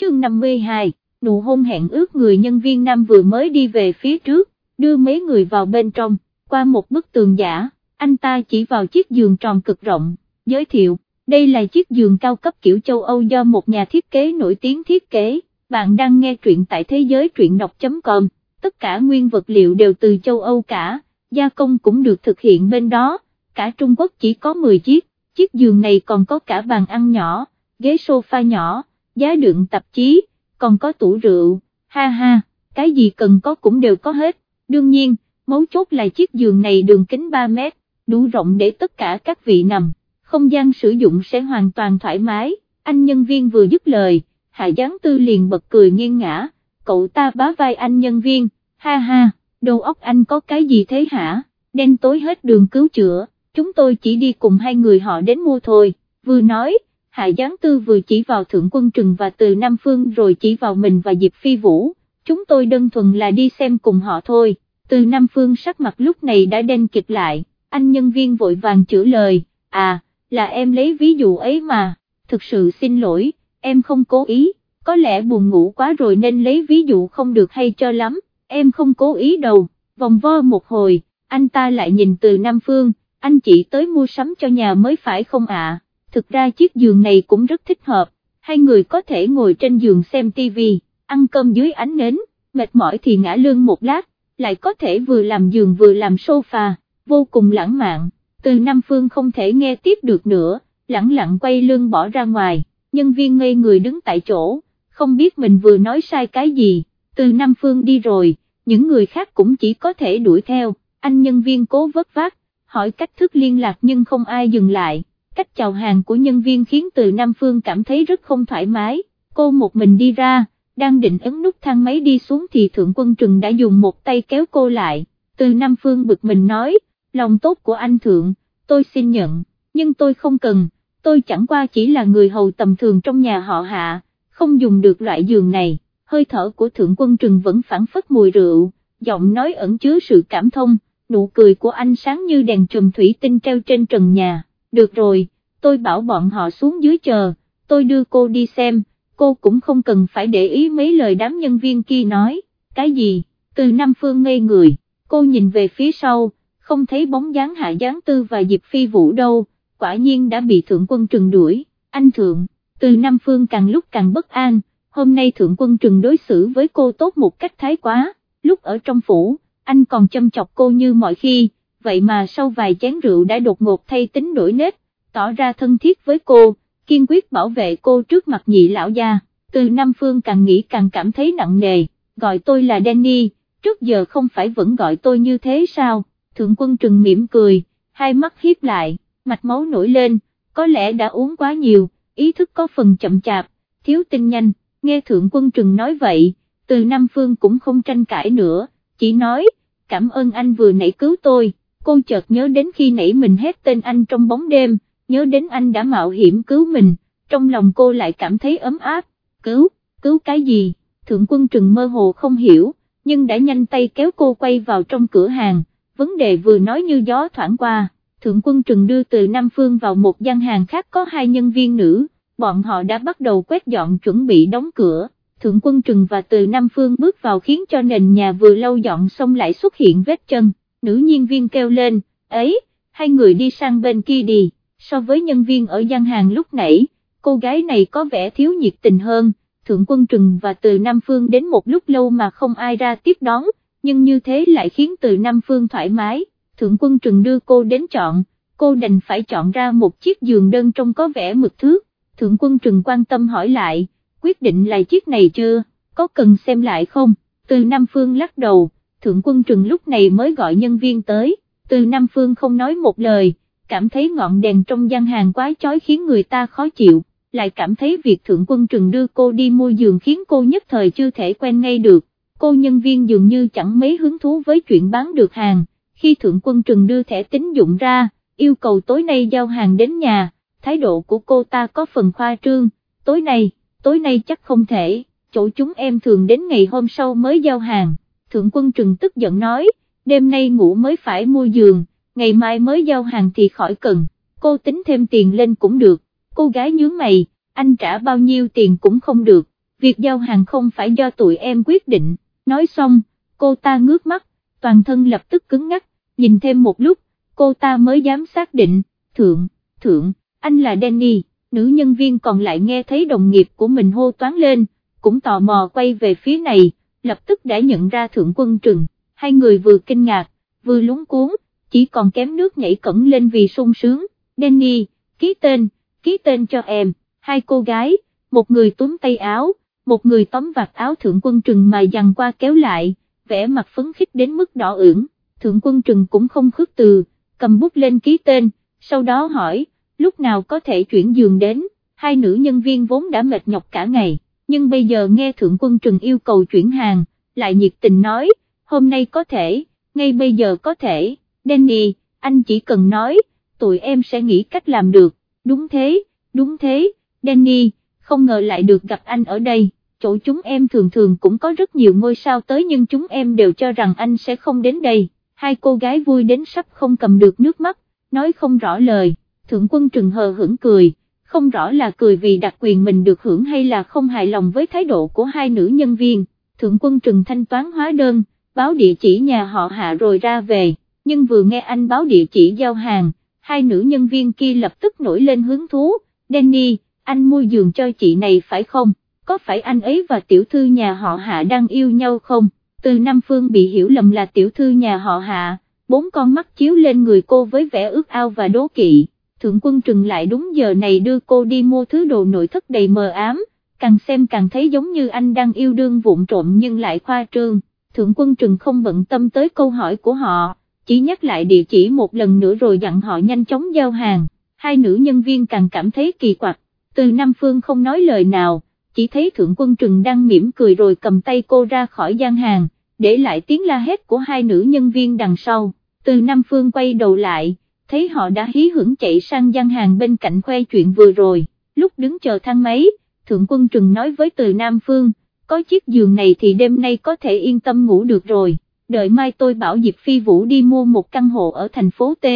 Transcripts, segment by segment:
chương 52, nụ hôn hẹn ước người nhân viên nam vừa mới đi về phía trước, đưa mấy người vào bên trong, qua một bức tường giả, anh ta chỉ vào chiếc giường tròn cực rộng, giới thiệu, đây là chiếc giường cao cấp kiểu châu Âu do một nhà thiết kế nổi tiếng thiết kế, bạn đang nghe truyện tại thế giới truyện đọc.com, tất cả nguyên vật liệu đều từ châu Âu cả, gia công cũng được thực hiện bên đó, cả Trung Quốc chỉ có 10 chiếc, chiếc giường này còn có cả bàn ăn nhỏ, ghế sofa nhỏ, giá đựng tạp chí, còn có tủ rượu, ha ha, cái gì cần có cũng đều có hết, đương nhiên, mấu chốt là chiếc giường này đường kính 3 mét, đủ rộng để tất cả các vị nằm, không gian sử dụng sẽ hoàn toàn thoải mái, anh nhân viên vừa dứt lời, Hạ Giáng Tư liền bật cười nghiêng ngã, cậu ta bá vai anh nhân viên, ha ha, đầu óc anh có cái gì thế hả, đen tối hết đường cứu chữa, chúng tôi chỉ đi cùng hai người họ đến mua thôi, vừa nói, Hạ Giáng Tư vừa chỉ vào Thượng Quân Trừng và từ Nam Phương rồi chỉ vào mình và Diệp Phi Vũ, chúng tôi đơn thuần là đi xem cùng họ thôi, từ Nam Phương sắc mặt lúc này đã đen kịch lại, anh nhân viên vội vàng chữa lời, à, là em lấy ví dụ ấy mà, thực sự xin lỗi, em không cố ý, có lẽ buồn ngủ quá rồi nên lấy ví dụ không được hay cho lắm, em không cố ý đâu, vòng vo một hồi, anh ta lại nhìn từ Nam Phương, anh chị tới mua sắm cho nhà mới phải không ạ? Thực ra chiếc giường này cũng rất thích hợp, hai người có thể ngồi trên giường xem tivi, ăn cơm dưới ánh nến, mệt mỏi thì ngã lưng một lát, lại có thể vừa làm giường vừa làm sofa, vô cùng lãng mạn, từ Nam Phương không thể nghe tiếp được nữa, lẳng lặng quay lưng bỏ ra ngoài, nhân viên ngây người đứng tại chỗ, không biết mình vừa nói sai cái gì, từ Nam Phương đi rồi, những người khác cũng chỉ có thể đuổi theo, anh nhân viên cố vất vát, hỏi cách thức liên lạc nhưng không ai dừng lại cách chào hàng của nhân viên khiến từ Nam Phương cảm thấy rất không thoải mái, cô một mình đi ra, đang định ấn nút thang máy đi xuống thì Thượng Quân Trừng đã dùng một tay kéo cô lại, từ Nam Phương bực mình nói, lòng tốt của anh Thượng, tôi xin nhận, nhưng tôi không cần, tôi chẳng qua chỉ là người hầu tầm thường trong nhà họ hạ, không dùng được loại giường này, hơi thở của Thượng Quân Trừng vẫn phản phất mùi rượu, giọng nói ẩn chứa sự cảm thông, nụ cười của anh sáng như đèn trùm thủy tinh treo trên trần nhà được rồi, tôi bảo bọn họ xuống dưới chờ, tôi đưa cô đi xem, cô cũng không cần phải để ý mấy lời đám nhân viên kia nói, cái gì, từ Nam Phương ngây người, cô nhìn về phía sau, không thấy bóng dáng Hạ Giáng Tư và Diệp Phi Vũ đâu, quả nhiên đã bị Thượng Quân Trừng đuổi, anh Thượng, từ Nam Phương càng lúc càng bất an, hôm nay Thượng Quân Trừng đối xử với cô tốt một cách thái quá, lúc ở trong phủ, anh còn châm chọc cô như mọi khi, vậy mà sau vài chén rượu đã đột ngột thay tính đổi nết, tỏ ra thân thiết với cô, kiên quyết bảo vệ cô trước mặt nhị lão gia, từ Nam Phương càng nghĩ càng cảm thấy nặng nề, gọi tôi là Danny, trước giờ không phải vẫn gọi tôi như thế sao, thượng quân trừng mỉm cười, hai mắt hiếp lại, mạch máu nổi lên, có lẽ đã uống quá nhiều, ý thức có phần chậm chạp, thiếu tinh nhanh, nghe thượng quân trừng nói vậy, từ Nam Phương cũng không tranh cãi nữa, chỉ nói, cảm ơn anh vừa nãy cứu tôi cô chợt nhớ đến khi nãy mình hét tên anh trong bóng đêm, nhớ đến anh đã mạo hiểm cứu mình, trong lòng cô lại cảm thấy ấm áp, cứu, cứu cái gì, thượng quân trừng mơ hồ không hiểu, nhưng đã nhanh tay kéo cô quay vào trong cửa hàng, vấn đề vừa nói như gió thoảng qua, thượng quân trừng đưa từ Nam Phương vào một gian hàng khác có hai nhân viên nữ, bọn họ đã bắt đầu quét dọn chuẩn bị đóng cửa. Thượng quân trừng và từ Nam Phương bước vào khiến cho nền nhà vừa lâu dọn xong lại xuất hiện vết chân nữ nhân viên kêu lên, ấy, hai người đi sang bên kia đi, so với nhân viên ở gian hàng lúc nãy, cô gái này có vẻ thiếu nhiệt tình hơn, Thượng Quân Trừng và từ Nam Phương đến một lúc lâu mà không ai ra tiếp đón, nhưng như thế lại khiến từ Nam Phương thoải mái, Thượng Quân Trừng đưa cô đến chọn, cô đành phải chọn ra một chiếc giường đơn trông có vẻ mực thước, Thượng Quân Trừng quan tâm hỏi lại, quyết định là chiếc này chưa, có cần xem lại không, từ Nam Phương lắc đầu, Thượng Quân Trừng lúc này mới gọi nhân viên tới, từ Nam Phương không nói một lời, cảm thấy ngọn đèn trong gian hàng quá chói khiến người ta khó chịu, lại cảm thấy việc Thượng Quân Trừng đưa cô đi mua giường khiến cô nhất thời chưa thể quen ngay được, cô nhân viên dường như chẳng mấy hứng thú với chuyện bán được hàng, khi Thượng Quân Trừng đưa thẻ tín dụng ra, yêu cầu tối nay giao hàng đến nhà, thái độ của cô ta có phần khoa trương, tối nay, tối nay chắc không thể, chỗ chúng em thường đến ngày hôm sau mới giao hàng. Thượng quân trừng tức giận nói, đêm nay ngủ mới phải mua giường, ngày mai mới giao hàng thì khỏi cần, cô tính thêm tiền lên cũng được, cô gái nhướng mày, anh trả bao nhiêu tiền cũng không được, việc giao hàng không phải do tụi em quyết định, nói xong, cô ta ngước mắt, toàn thân lập tức cứng ngắc, nhìn thêm một lúc, cô ta mới dám xác định, thượng, thượng, anh là Danny, nữ nhân viên còn lại nghe thấy đồng nghiệp của mình hô toán lên, cũng tò mò quay về phía này, lập tức đã nhận ra thượng quân trừng, hai người vừa kinh ngạc, vừa lúng cuốn, chỉ còn kém nước nhảy cẩn lên vì sung sướng, Danny, ký tên, ký tên cho em, hai cô gái, một người túm tay áo, một người tóm vạt áo thượng quân trừng mà dằn qua kéo lại, vẽ mặt phấn khích đến mức đỏ ửng, thượng quân trừng cũng không khước từ, cầm bút lên ký tên, sau đó hỏi, lúc nào có thể chuyển giường đến, hai nữ nhân viên vốn đã mệt nhọc cả ngày, nhưng bây giờ nghe thượng quân trừng yêu cầu chuyển hàng, lại nhiệt tình nói, hôm nay có thể, ngay bây giờ có thể, Danny, anh chỉ cần nói, tụi em sẽ nghĩ cách làm được, đúng thế, đúng thế, Danny, không ngờ lại được gặp anh ở đây, chỗ chúng em thường thường cũng có rất nhiều ngôi sao tới nhưng chúng em đều cho rằng anh sẽ không đến đây, hai cô gái vui đến sắp không cầm được nước mắt, nói không rõ lời, thượng quân trừng hờ hững cười, không rõ là cười vì đặc quyền mình được hưởng hay là không hài lòng với thái độ của hai nữ nhân viên, thượng quân trừng thanh toán hóa đơn, báo địa chỉ nhà họ hạ rồi ra về, nhưng vừa nghe anh báo địa chỉ giao hàng, hai nữ nhân viên kia lập tức nổi lên hứng thú, Danny, anh mua giường cho chị này phải không, có phải anh ấy và tiểu thư nhà họ hạ đang yêu nhau không, từ Nam Phương bị hiểu lầm là tiểu thư nhà họ hạ, bốn con mắt chiếu lên người cô với vẻ ước ao và đố kỵ, thượng quân trừng lại đúng giờ này đưa cô đi mua thứ đồ nội thất đầy mờ ám, càng xem càng thấy giống như anh đang yêu đương vụn trộm nhưng lại khoa trương, thượng quân trừng không bận tâm tới câu hỏi của họ, chỉ nhắc lại địa chỉ một lần nữa rồi dặn họ nhanh chóng giao hàng, hai nữ nhân viên càng cảm thấy kỳ quặc, từ Nam Phương không nói lời nào, chỉ thấy thượng quân trừng đang mỉm cười rồi cầm tay cô ra khỏi gian hàng, để lại tiếng la hét của hai nữ nhân viên đằng sau, từ Nam Phương quay đầu lại, thấy họ đã hí hưởng chạy sang gian hàng bên cạnh khoe chuyện vừa rồi, lúc đứng chờ thang máy, thượng quân trừng nói với từ Nam Phương, có chiếc giường này thì đêm nay có thể yên tâm ngủ được rồi, đợi mai tôi bảo Diệp Phi Vũ đi mua một căn hộ ở thành phố T,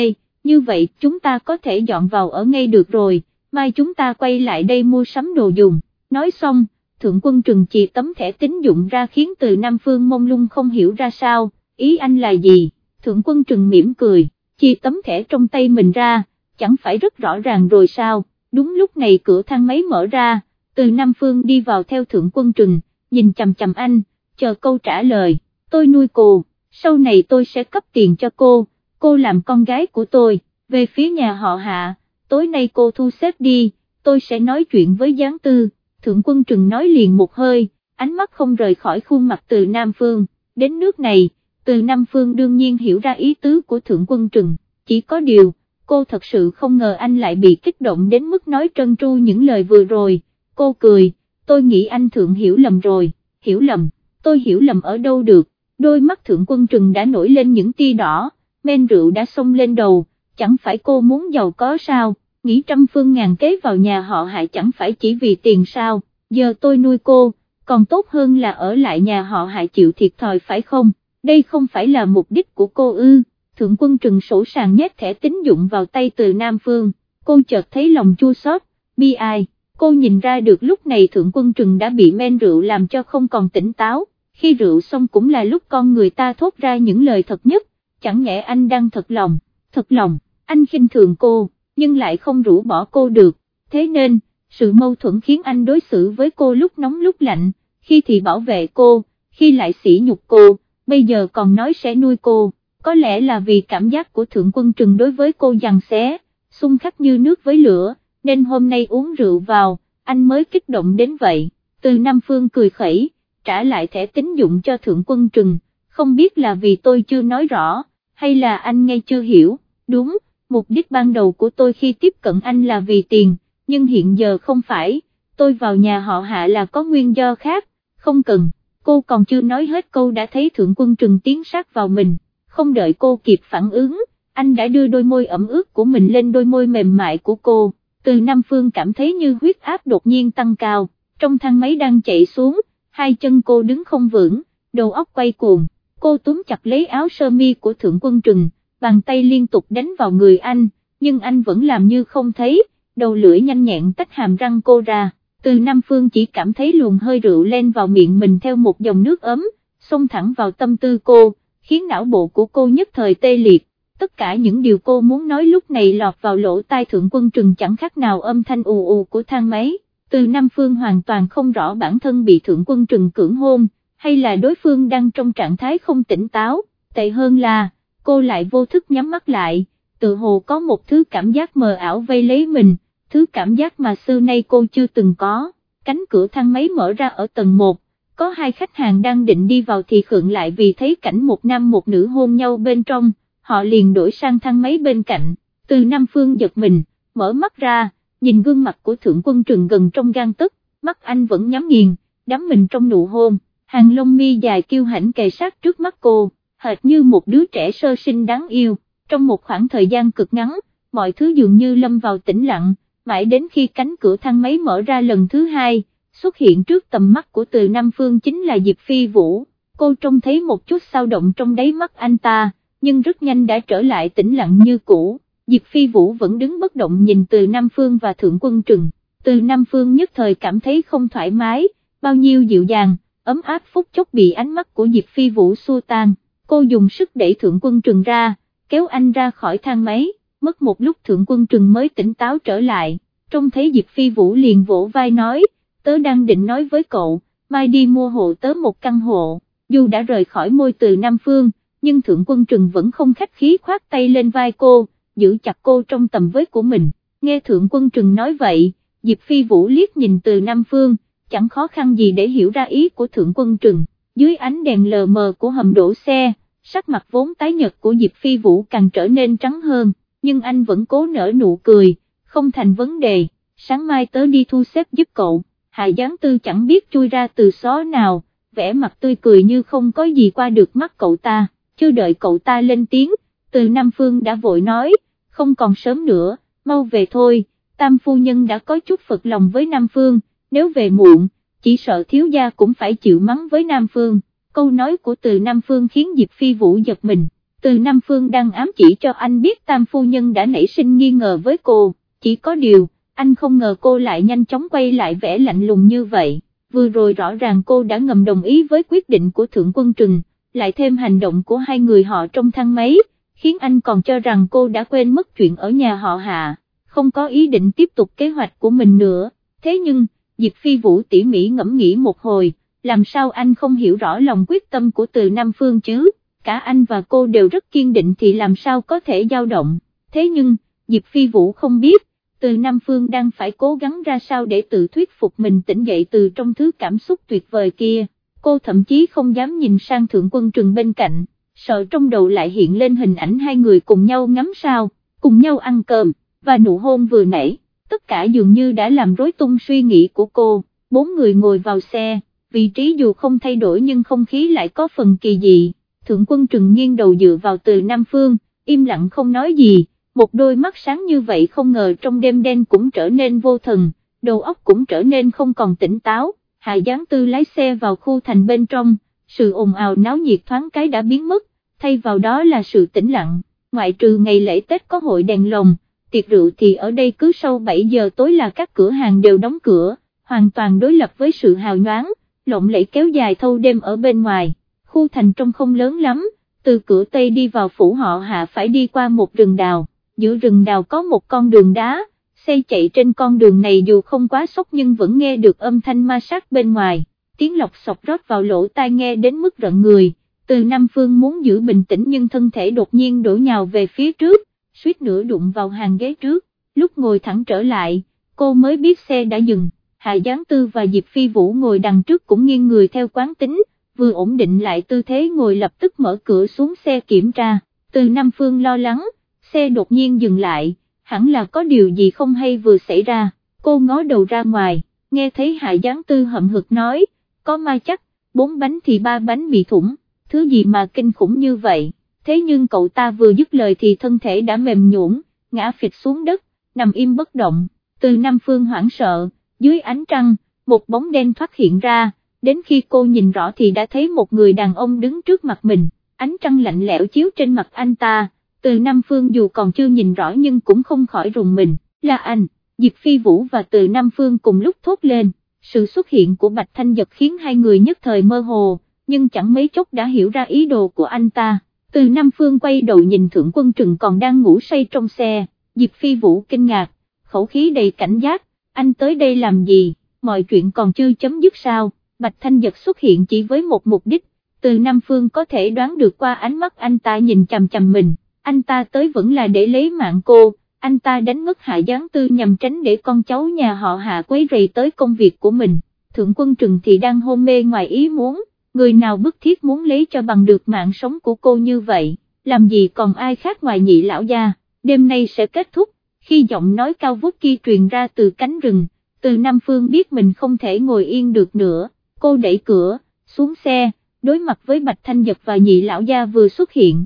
như vậy chúng ta có thể dọn vào ở ngay được rồi, mai chúng ta quay lại đây mua sắm đồ dùng, nói xong, thượng quân trừng chỉ tấm thẻ tín dụng ra khiến từ Nam Phương mông lung không hiểu ra sao, ý anh là gì, thượng quân trừng mỉm cười, chi tấm thẻ trong tay mình ra, chẳng phải rất rõ ràng rồi sao, đúng lúc này cửa thang máy mở ra, từ Nam Phương đi vào theo thượng quân trừng, nhìn chầm chầm anh, chờ câu trả lời, tôi nuôi cô, sau này tôi sẽ cấp tiền cho cô, cô làm con gái của tôi, về phía nhà họ hạ, tối nay cô thu xếp đi, tôi sẽ nói chuyện với gián tư, thượng quân trừng nói liền một hơi, ánh mắt không rời khỏi khuôn mặt từ Nam Phương, đến nước này, từ Nam Phương đương nhiên hiểu ra ý tứ của thượng quân trừng, chỉ có điều, cô thật sự không ngờ anh lại bị kích động đến mức nói trân tru những lời vừa rồi, cô cười, tôi nghĩ anh thượng hiểu lầm rồi, hiểu lầm, tôi hiểu lầm ở đâu được, đôi mắt thượng quân trừng đã nổi lên những tia đỏ, men rượu đã xông lên đầu, chẳng phải cô muốn giàu có sao, nghĩ trăm phương ngàn kế vào nhà họ hại chẳng phải chỉ vì tiền sao, giờ tôi nuôi cô, còn tốt hơn là ở lại nhà họ hại chịu thiệt thòi phải không, đây không phải là mục đích của cô ư, thượng quân trừng sổ sàng nhét thẻ tín dụng vào tay từ Nam Phương, cô chợt thấy lòng chua xót, bi ai, cô nhìn ra được lúc này thượng quân trừng đã bị men rượu làm cho không còn tỉnh táo, khi rượu xong cũng là lúc con người ta thốt ra những lời thật nhất, chẳng nhẽ anh đang thật lòng, thật lòng, anh khinh thường cô, nhưng lại không rũ bỏ cô được, thế nên, sự mâu thuẫn khiến anh đối xử với cô lúc nóng lúc lạnh, khi thì bảo vệ cô, khi lại sỉ nhục cô, bây giờ còn nói sẽ nuôi cô, có lẽ là vì cảm giác của thượng quân trừng đối với cô dằn xé, xung khắc như nước với lửa, nên hôm nay uống rượu vào, anh mới kích động đến vậy, từ Nam Phương cười khẩy, trả lại thẻ tín dụng cho thượng quân trừng, không biết là vì tôi chưa nói rõ, hay là anh nghe chưa hiểu, đúng, mục đích ban đầu của tôi khi tiếp cận anh là vì tiền, nhưng hiện giờ không phải, tôi vào nhà họ hạ là có nguyên do khác, không cần, cô còn chưa nói hết câu đã thấy thượng quân trừng tiến sát vào mình, không đợi cô kịp phản ứng, anh đã đưa đôi môi ẩm ướt của mình lên đôi môi mềm mại của cô, từ Nam Phương cảm thấy như huyết áp đột nhiên tăng cao, trong thang máy đang chạy xuống, hai chân cô đứng không vững, đầu óc quay cuồng, cô túm chặt lấy áo sơ mi của thượng quân trừng, bàn tay liên tục đánh vào người anh, nhưng anh vẫn làm như không thấy, đầu lưỡi nhanh nhẹn tách hàm răng cô ra, từ Nam Phương chỉ cảm thấy luồng hơi rượu lên vào miệng mình theo một dòng nước ấm, xông thẳng vào tâm tư cô, khiến não bộ của cô nhất thời tê liệt, tất cả những điều cô muốn nói lúc này lọt vào lỗ tai thượng quân trừng chẳng khác nào âm thanh ù ù của thang máy, từ Nam Phương hoàn toàn không rõ bản thân bị thượng quân trừng cưỡng hôn, hay là đối phương đang trong trạng thái không tỉnh táo, tệ hơn là, cô lại vô thức nhắm mắt lại, tự hồ có một thứ cảm giác mờ ảo vây lấy mình, thứ cảm giác mà xưa nay cô chưa từng có, cánh cửa thang máy mở ra ở tầng 1, có hai khách hàng đang định đi vào thì khượng lại vì thấy cảnh một nam một nữ hôn nhau bên trong, họ liền đổi sang thang máy bên cạnh, từ Nam Phương giật mình, mở mắt ra, nhìn gương mặt của thượng quân trừng gần trong gan tức, mắt anh vẫn nhắm nghiền, đắm mình trong nụ hôn, hàng lông mi dài kiêu hãnh kề sát trước mắt cô, hệt như một đứa trẻ sơ sinh đáng yêu, trong một khoảng thời gian cực ngắn, mọi thứ dường như lâm vào tĩnh lặng, mãi đến khi cánh cửa thang máy mở ra lần thứ hai, xuất hiện trước tầm mắt của từ Nam Phương chính là Diệp Phi Vũ, cô trông thấy một chút sao động trong đáy mắt anh ta, nhưng rất nhanh đã trở lại tĩnh lặng như cũ, Diệp Phi Vũ vẫn đứng bất động nhìn từ Nam Phương và Thượng Quân Trừng, từ Nam Phương nhất thời cảm thấy không thoải mái, bao nhiêu dịu dàng, ấm áp phút chốc bị ánh mắt của Diệp Phi Vũ xua tan, cô dùng sức đẩy Thượng Quân Trừng ra, kéo anh ra khỏi thang máy, mất một lúc Thượng Quân Trừng mới tỉnh táo trở lại, trông thấy Diệp Phi Vũ liền vỗ vai nói, tớ đang định nói với cậu, mai đi mua hộ tớ một căn hộ, dù đã rời khỏi môi từ Nam Phương, nhưng Thượng Quân Trừng vẫn không khách khí khoát tay lên vai cô, giữ chặt cô trong tầm với của mình, nghe Thượng Quân Trừng nói vậy, Diệp Phi Vũ liếc nhìn từ Nam Phương, chẳng khó khăn gì để hiểu ra ý của Thượng Quân Trừng, dưới ánh đèn lờ mờ của hầm đổ xe, sắc mặt vốn tái nhật của Diệp Phi Vũ càng trở nên trắng hơn, nhưng anh vẫn cố nở nụ cười, không thành vấn đề, sáng mai tớ đi thu xếp giúp cậu, Hạ Giáng Tư chẳng biết chui ra từ xó nào, vẻ mặt tươi cười như không có gì qua được mắt cậu ta, chưa đợi cậu ta lên tiếng, từ Nam Phương đã vội nói, không còn sớm nữa, mau về thôi, Tam Phu Nhân đã có chút phật lòng với Nam Phương, nếu về muộn, chỉ sợ thiếu gia cũng phải chịu mắng với Nam Phương, câu nói của từ Nam Phương khiến Diệp Phi Vũ giật mình, từ Nam Phương đang ám chỉ cho anh biết Tam Phu Nhân đã nảy sinh nghi ngờ với cô, chỉ có điều, anh không ngờ cô lại nhanh chóng quay lại vẻ lạnh lùng như vậy, vừa rồi rõ ràng cô đã ngầm đồng ý với quyết định của Thượng Quân Trừng, lại thêm hành động của hai người họ trong thang máy, khiến anh còn cho rằng cô đã quên mất chuyện ở nhà họ Hạ, không có ý định tiếp tục kế hoạch của mình nữa, thế nhưng, Diệp Phi Vũ tỉ mỉ ngẫm nghĩ một hồi, làm sao anh không hiểu rõ lòng quyết tâm của từ Nam Phương chứ, cả anh và cô đều rất kiên định thì làm sao có thể dao động, thế nhưng, Diệp Phi Vũ không biết, từ Nam Phương đang phải cố gắng ra sao để tự thuyết phục mình tỉnh dậy từ trong thứ cảm xúc tuyệt vời kia, cô thậm chí không dám nhìn sang thượng quân trừng bên cạnh, sợ trong đầu lại hiện lên hình ảnh hai người cùng nhau ngắm sao, cùng nhau ăn cơm, và nụ hôn vừa nãy, tất cả dường như đã làm rối tung suy nghĩ của cô, bốn người ngồi vào xe, vị trí dù không thay đổi nhưng không khí lại có phần kỳ dị, thượng quân trừng nghiêng đầu dựa vào từ Nam Phương, im lặng không nói gì một đôi mắt sáng như vậy không ngờ trong đêm đen cũng trở nên vô thần, đầu óc cũng trở nên không còn tỉnh táo, Hạ Giáng Tư lái xe vào khu thành bên trong, sự ồn ào náo nhiệt thoáng cái đã biến mất, thay vào đó là sự tĩnh lặng, ngoại trừ ngày lễ Tết có hội đèn lồng, tiệc rượu thì ở đây cứ sau 7 giờ tối là các cửa hàng đều đóng cửa, hoàn toàn đối lập với sự hào nhoáng, lộng lẫy kéo dài thâu đêm ở bên ngoài, khu thành trong không lớn lắm, từ cửa Tây đi vào phủ họ hạ phải đi qua một rừng đào giữa rừng đào có một con đường đá, xe chạy trên con đường này dù không quá sốc nhưng vẫn nghe được âm thanh ma sát bên ngoài, tiếng lọc sọc rót vào lỗ tai nghe đến mức rợn người, từ Nam Phương muốn giữ bình tĩnh nhưng thân thể đột nhiên đổ nhào về phía trước, suýt nữa đụng vào hàng ghế trước, lúc ngồi thẳng trở lại, cô mới biết xe đã dừng, Hạ Giáng Tư và Diệp Phi Vũ ngồi đằng trước cũng nghiêng người theo quán tính, vừa ổn định lại tư thế ngồi lập tức mở cửa xuống xe kiểm tra, từ Nam Phương lo lắng, xe đột nhiên dừng lại, hẳn là có điều gì không hay vừa xảy ra, cô ngó đầu ra ngoài, nghe thấy Hạ Giáng Tư hậm hực nói, có ma chắc, bốn bánh thì ba bánh bị thủng, thứ gì mà kinh khủng như vậy, thế nhưng cậu ta vừa dứt lời thì thân thể đã mềm nhũn, ngã phịch xuống đất, nằm im bất động, từ Nam Phương hoảng sợ, dưới ánh trăng, một bóng đen thoát hiện ra, đến khi cô nhìn rõ thì đã thấy một người đàn ông đứng trước mặt mình, ánh trăng lạnh lẽo chiếu trên mặt anh ta. Từ Nam Phương dù còn chưa nhìn rõ nhưng cũng không khỏi rùng mình, là anh, Diệp Phi Vũ và Từ Nam Phương cùng lúc thốt lên, sự xuất hiện của Bạch Thanh Giật khiến hai người nhất thời mơ hồ, nhưng chẳng mấy chốc đã hiểu ra ý đồ của anh ta. Từ Nam Phương quay đầu nhìn Thượng Quân Trừng còn đang ngủ say trong xe, Diệp Phi Vũ kinh ngạc, khẩu khí đầy cảnh giác, anh tới đây làm gì, mọi chuyện còn chưa chấm dứt sao, Bạch Thanh Giật xuất hiện chỉ với một mục đích, từ Nam Phương có thể đoán được qua ánh mắt anh ta nhìn chằm chằm mình, anh ta tới vẫn là để lấy mạng cô, anh ta đánh ngất hạ gián tư nhằm tránh để con cháu nhà họ hạ quấy rầy tới công việc của mình, Thượng Quân Trừng thì đang hôn mê ngoài ý muốn người nào bức thiết muốn lấy cho bằng được mạng sống của cô như vậy, làm gì còn ai khác ngoài nhị lão gia, đêm nay sẽ kết thúc, khi giọng nói cao vút kia truyền ra từ cánh rừng, từ Nam Phương biết mình không thể ngồi yên được nữa, cô đẩy cửa, xuống xe, đối mặt với Bạch Thanh Giật và nhị lão gia vừa xuất hiện.